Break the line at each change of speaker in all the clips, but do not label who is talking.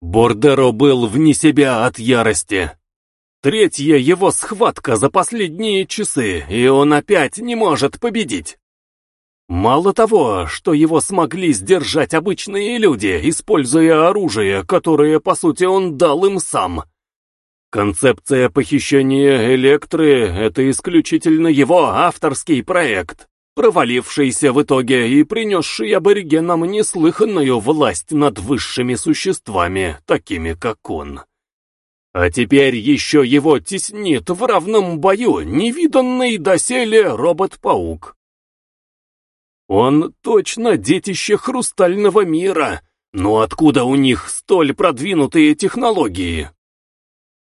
Бордеро был вне себя от ярости. Третья его схватка за последние часы, и он опять не может победить. Мало того, что его смогли сдержать обычные люди, используя оружие, которое, по сути, он дал им сам. Концепция похищения Электры — это исключительно его авторский проект, провалившийся в итоге и принесший аборигенам неслыханную власть над высшими существами, такими как он. А теперь еще его теснит в равном бою невиданный доселе робот-паук. Он точно детище хрустального мира, но откуда у них столь продвинутые технологии?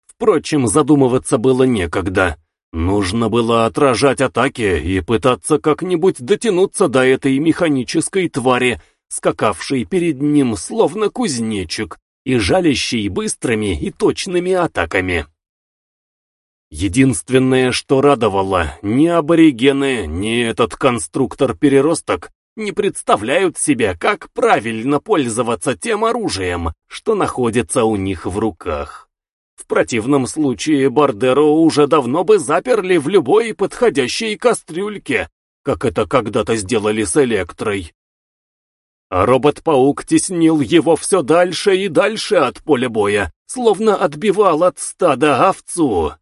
Впрочем, задумываться было некогда. Нужно было отражать атаки и пытаться как-нибудь дотянуться до этой механической твари, скакавшей перед ним словно кузнечик и жалящей быстрыми и точными атаками. Единственное, что радовало, ни аборигены, ни этот конструктор-переросток не представляют себе, как правильно пользоваться тем оружием, что находится у них в руках. В противном случае Бардеро уже давно бы заперли в любой подходящей кастрюльке, как это когда-то сделали с Электрой. А робот-паук теснил его все дальше и дальше от поля боя, словно отбивал от стада овцу.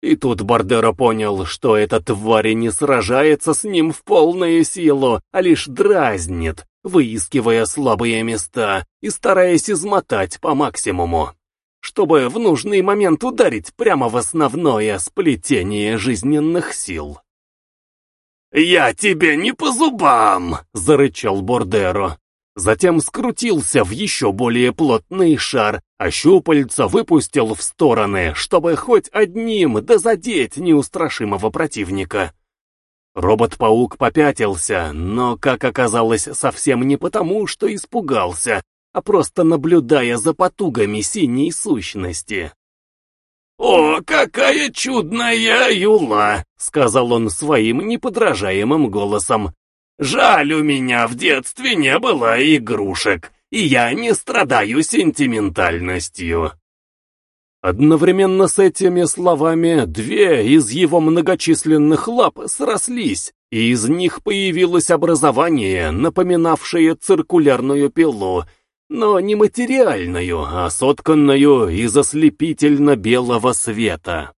И тут Бардеро понял, что эта тварь не сражается с ним в полную силу, а лишь дразнит, выискивая слабые места и стараясь измотать по максимуму, чтобы в нужный момент ударить прямо в основное сплетение жизненных сил. «Я тебе не по зубам!» — зарычал Бордеро. Затем скрутился в еще более плотный шар, а щупальца выпустил в стороны, чтобы хоть одним да задеть неустрашимого противника. Робот-паук попятился, но, как оказалось, совсем не потому, что испугался, а просто наблюдая за потугами синей сущности. «О, какая чудная юла!» — сказал он своим неподражаемым голосом. Жаль, у меня в детстве не было игрушек, и я не страдаю сентиментальностью. Одновременно с этими словами две из его многочисленных лап срослись, и из них появилось образование, напоминавшее циркулярную пилу, но не материальную, а сотканную из ослепительно-белого света.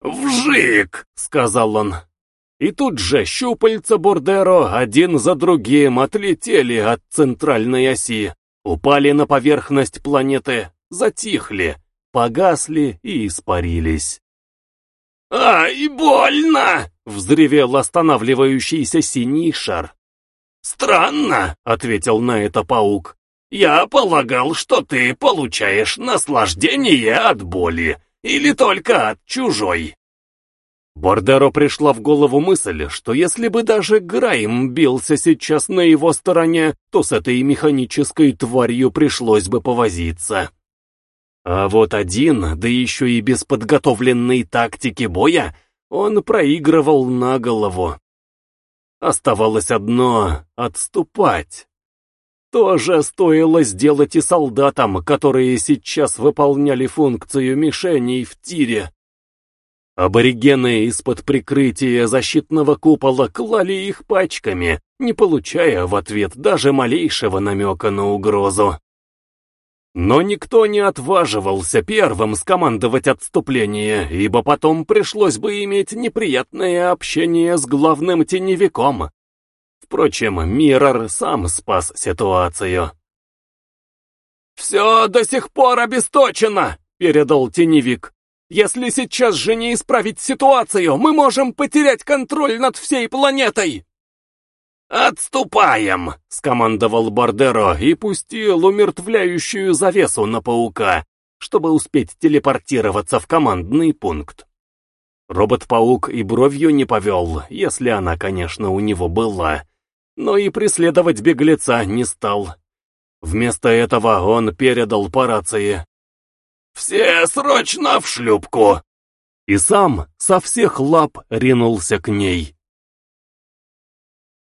«Вжик!» — сказал он. И тут же щупальца Бордеро один за другим отлетели от центральной оси, упали на поверхность планеты, затихли, погасли и испарились. «Ай, больно!» — взревел останавливающийся синий шар. «Странно», — ответил на это паук. «Я полагал, что ты получаешь наслаждение от боли, или только от чужой». Бордеро пришла в голову мысль, что если бы даже Грайм бился сейчас на его стороне, то с этой механической тварью пришлось бы повозиться. А вот один, да еще и без подготовленной тактики боя, он проигрывал на голову. Оставалось одно — отступать. Тоже стоило сделать и солдатам, которые сейчас выполняли функцию мишеней в тире. Аборигены из-под прикрытия защитного купола клали их пачками, не получая в ответ даже малейшего намека на угрозу. Но никто не отваживался первым скомандовать отступление, ибо потом пришлось бы иметь неприятное общение с главным теневиком. Впрочем, Миррор сам спас ситуацию. «Все до сих пор обесточено!» — передал теневик. Если сейчас же не исправить ситуацию, мы можем потерять контроль над всей планетой!» «Отступаем!» — скомандовал Бардеро и пустил умертвляющую завесу на паука, чтобы успеть телепортироваться в командный пункт. Робот-паук и бровью не повел, если она, конечно, у него была, но и преследовать беглеца не стал. Вместо этого он передал по рации. «Все срочно в шлюпку!» И сам со всех лап ринулся к ней.